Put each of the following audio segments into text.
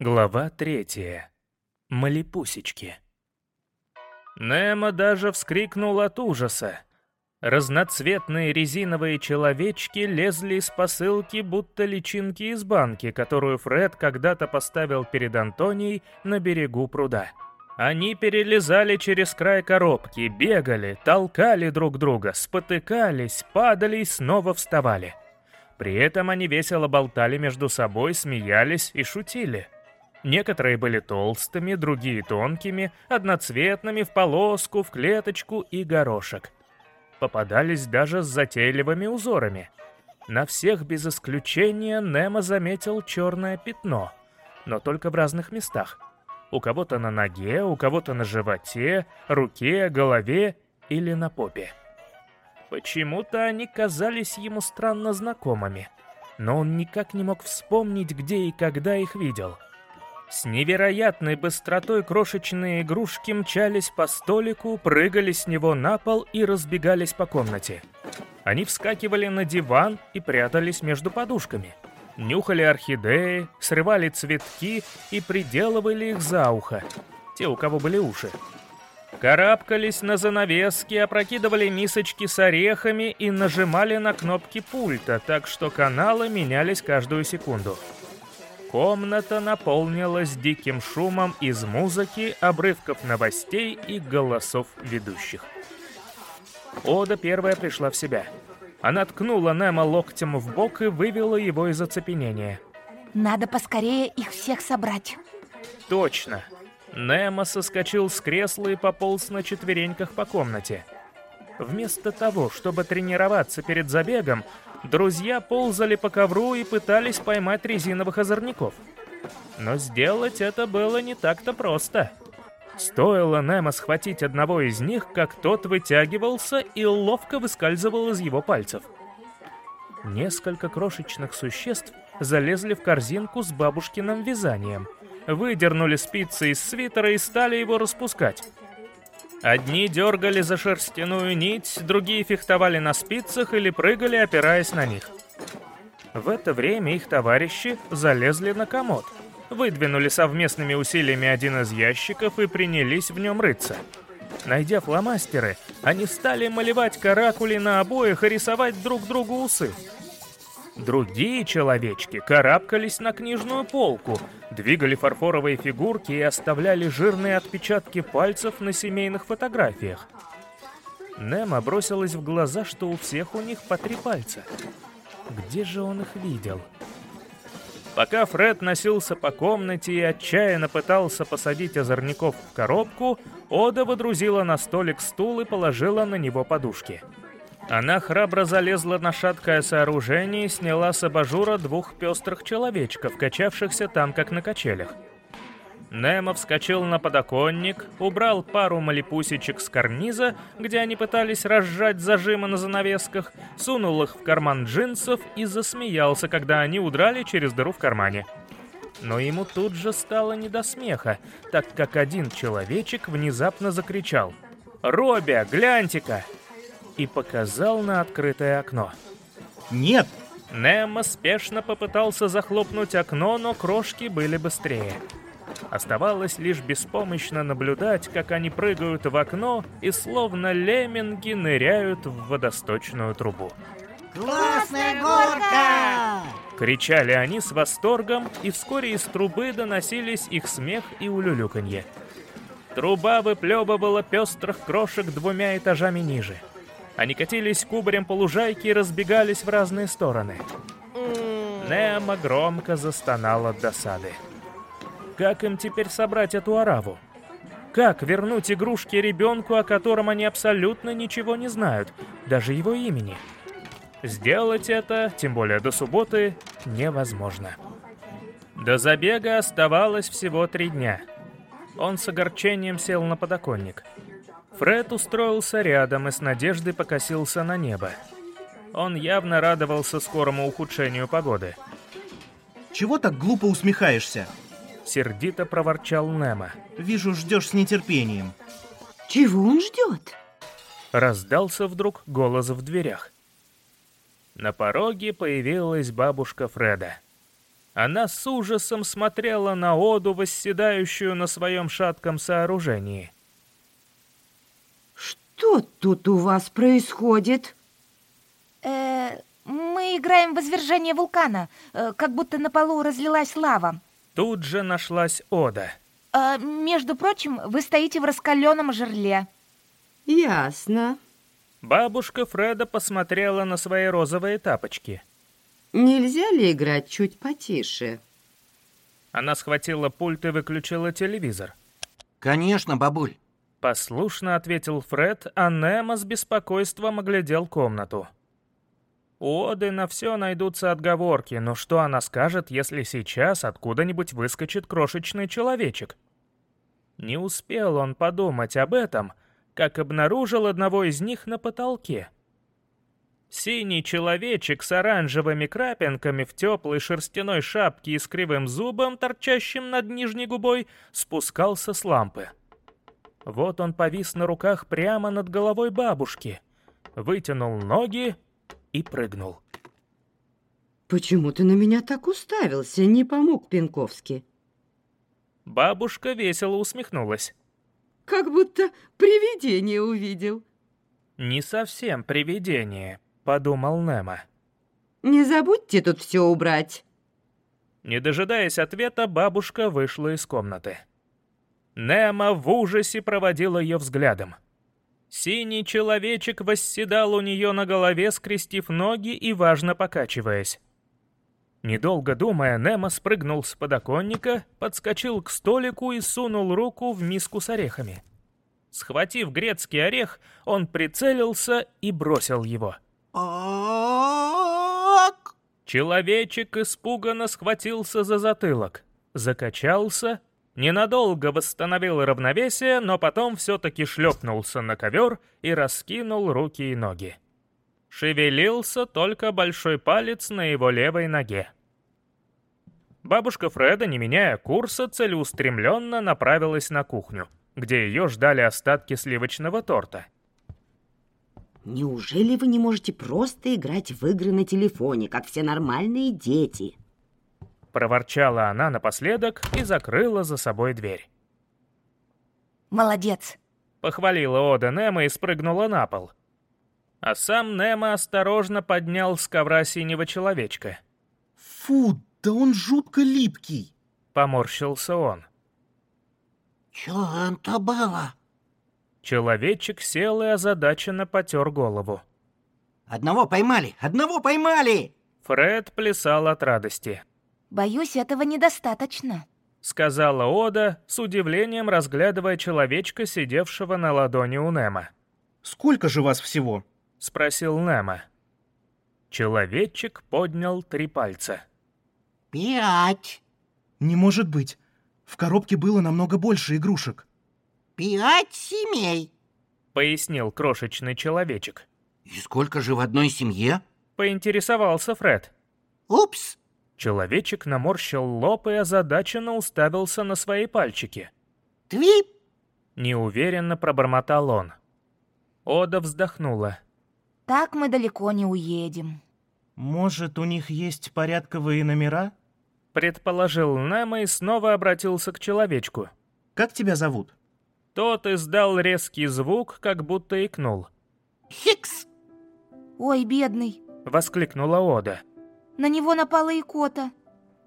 Глава третья. Малипусечки. Немо даже вскрикнул от ужаса. Разноцветные резиновые человечки лезли из посылки, будто личинки из банки, которую Фред когда-то поставил перед Антонией на берегу пруда. Они перелезали через край коробки, бегали, толкали друг друга, спотыкались, падали и снова вставали. При этом они весело болтали между собой, смеялись и шутили. Некоторые были толстыми, другие тонкими, одноцветными, в полоску, в клеточку и горошек. Попадались даже с затейливыми узорами. На всех без исключения Немо заметил черное пятно, но только в разных местах. У кого-то на ноге, у кого-то на животе, руке, голове или на попе. Почему-то они казались ему странно знакомыми, но он никак не мог вспомнить, где и когда их видел — с невероятной быстротой крошечные игрушки мчались по столику, прыгали с него на пол и разбегались по комнате. Они вскакивали на диван и прятались между подушками. Нюхали орхидеи, срывали цветки и приделывали их за ухо. Те, у кого были уши. Карабкались на занавески, опрокидывали мисочки с орехами и нажимали на кнопки пульта, так что каналы менялись каждую секунду. Комната наполнилась диким шумом из музыки, обрывков новостей и голосов ведущих. Ода первая пришла в себя. Она ткнула Немо локтем в бок и вывела его из оцепенения. Надо поскорее их всех собрать. Точно. Немо соскочил с кресла и пополз на четвереньках по комнате. Вместо того, чтобы тренироваться перед забегом, друзья ползали по ковру и пытались поймать резиновых озорников. Но сделать это было не так-то просто. Стоило Немо схватить одного из них, как тот вытягивался и ловко выскальзывал из его пальцев. Несколько крошечных существ залезли в корзинку с бабушкиным вязанием, выдернули спицы из свитера и стали его распускать. Одни дергали за шерстяную нить, другие фехтовали на спицах или прыгали, опираясь на них. В это время их товарищи залезли на комод, выдвинули совместными усилиями один из ящиков и принялись в нем рыться. Найдя фломастеры, они стали малевать каракули на обоях и рисовать друг другу усы. Другие человечки карабкались на книжную полку, двигали фарфоровые фигурки и оставляли жирные отпечатки пальцев на семейных фотографиях. Немо бросилось в глаза, что у всех у них по три пальца. Где же он их видел? Пока Фред носился по комнате и отчаянно пытался посадить озорников в коробку, Ода водрузила на столик стул и положила на него подушки. Она храбро залезла на шаткое сооружение и сняла с абажура двух пестрых человечков, качавшихся там, как на качелях. Немо вскочил на подоконник, убрал пару малипусечек с карниза, где они пытались разжать зажимы на занавесках, сунул их в карман джинсов и засмеялся, когда они удрали через дыру в кармане. Но ему тут же стало не до смеха, так как один человечек внезапно закричал «Робби, гляньте-ка!» И показал на открытое окно. «Нет!» Немо спешно попытался захлопнуть окно, но крошки были быстрее. Оставалось лишь беспомощно наблюдать, как они прыгают в окно и словно лемминги ныряют в водосточную трубу. «Классная горка!» Кричали они с восторгом, и вскоре из трубы доносились их смех и улюлюканье. Труба выплевывала пестрых крошек двумя этажами ниже. Они катились кубарем по лужайке и разбегались в разные стороны. Немо громко застонал от досады. Как им теперь собрать эту ораву? Как вернуть игрушки ребенку, о котором они абсолютно ничего не знают, даже его имени? Сделать это, тем более до субботы, невозможно. До забега оставалось всего три дня. Он с огорчением сел на подоконник. Фред устроился рядом и с надеждой покосился на небо. Он явно радовался скорому ухудшению погоды. Чего так глупо усмехаешься? Сердито проворчал Немо. Вижу, ждешь с нетерпением. Чего он ждет? Раздался вдруг голос в дверях. На пороге появилась бабушка Фреда. Она с ужасом смотрела на Оду, восседающую на своем шатком сооружении. Что тут у вас происходит? Э, мы играем в извержение вулкана, э, как будто на полу разлилась лава. Тут же нашлась Ода. Э, между прочим, вы стоите в раскаленном жерле. Ясно. Бабушка Фреда посмотрела на свои розовые тапочки. Нельзя ли играть чуть потише? Она схватила пульт и выключила телевизор. Конечно, бабуль. Послушно ответил Фред, а Немо с беспокойством оглядел комнату. У Оды на все найдутся отговорки, но что она скажет, если сейчас откуда-нибудь выскочит крошечный человечек? Не успел он подумать об этом, как обнаружил одного из них на потолке. Синий человечек с оранжевыми крапинками в теплой шерстяной шапке и с кривым зубом, торчащим над нижней губой, спускался с лампы. Вот он повис на руках прямо над головой бабушки, вытянул ноги и прыгнул. Почему ты на меня так уставился? Не помог Пинковский. Бабушка весело усмехнулась. Как будто привидение увидел. «Не совсем привидение», — подумал Немо. Не забудьте тут все убрать. Не дожидаясь ответа, бабушка вышла из комнаты. Немо в ужасе проводил ее взглядом. Синий человечек восседал у нее на голове, скрестив ноги и важно покачиваясь. Недолго думая, Немо спрыгнул с подоконника, подскочил к столику и сунул руку в миску с орехами. Схватив грецкий орех, он прицелился и бросил его. Человечек испуганно схватился за затылок, закачался, ненадолго восстановил равновесие, но потом все-таки шлепнулся на ковер и раскинул руки и ноги. Шевелился только большой палец на его левой ноге. Бабушка Фреда, не меняя курса, целеустремленно направилась на кухню, где ее ждали остатки сливочного торта. Неужели вы не можете просто играть в игры на телефоне, как все нормальные дети? Проворчала она напоследок и закрыла за собой дверь. Молодец. Похвалила Ода Немо и спрыгнула на пол. А сам Немо осторожно поднял с ковра синего человечка. Фу, да он жутко липкий. Поморщился он. Чё это было? Человечек сел и озадаченно потер голову. Одного поймали! Одного поймали! Фред плясал от радости. Боюсь, этого недостаточно. Сказала Ода, с удивлением разглядывая человечка, сидевшего на ладони у Немо. Сколько же вас всего? Спросил Немо. Человечек поднял три пальца. Пять! Не может быть. В коробке было намного больше игрушек. Пять семей! Пояснил крошечный человечек. И сколько же в одной семье? Поинтересовался Фред. Упс! Человечек наморщил лоб и озадаченно уставился на свои пальчики. Твип! Неуверенно пробормотал он. Ода вздохнула. Так мы далеко не уедем. Может, у них есть порядковые номера? Предположил Немо и снова обратился к человечку. Как тебя зовут? Тот издал резкий звук, как будто икнул. Хикс! Ой, бедный. Воскликнула Ода. На него напала икота.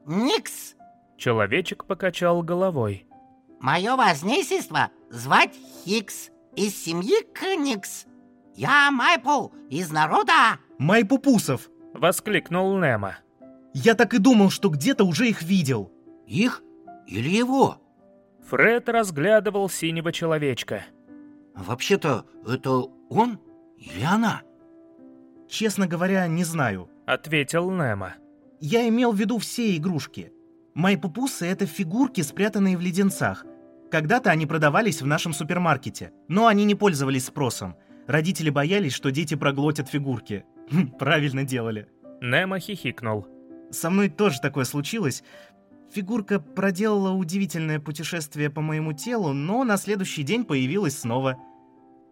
Никс! Человечек покачал головой. Мое вознесенство звать Хикс из семьи Кникс. Я Майпл из народа. Май Пупусов. Воскликнул Немо. Я так и думал, что где-то уже их видел. Их или его? Фред разглядывал синего человечка. Вообще-то, это он или она? Честно говоря, не знаю. Ответил Немо. Я имел в виду все игрушки. Мои пупусы — это фигурки, спрятанные в леденцах. Когда-то они продавались в нашем супермаркете, но они не пользовались спросом. Родители боялись, что дети проглотят фигурки. Хм, Правильно делали. Немо хихикнул. Со мной тоже такое случилось. Фигурка проделала удивительное путешествие по моему телу, но на следующий день появилась снова.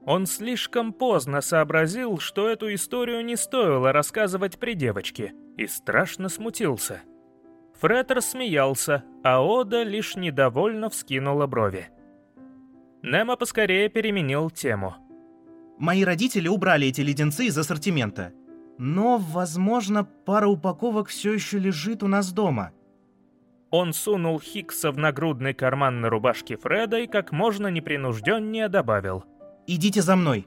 Он слишком поздно сообразил, что эту историю не стоило рассказывать при девочке, и страшно смутился. Фред рассмеялся, а Ода лишь недовольно вскинула брови. Немо поскорее переменил тему. Мои родители убрали эти леденцы из ассортимента. Но, возможно, пара упаковок все еще лежит у нас дома. Он сунул Хикса в нагрудный карман на рубашке Фреда и как можно непринужденнее добавил. Идите за мной.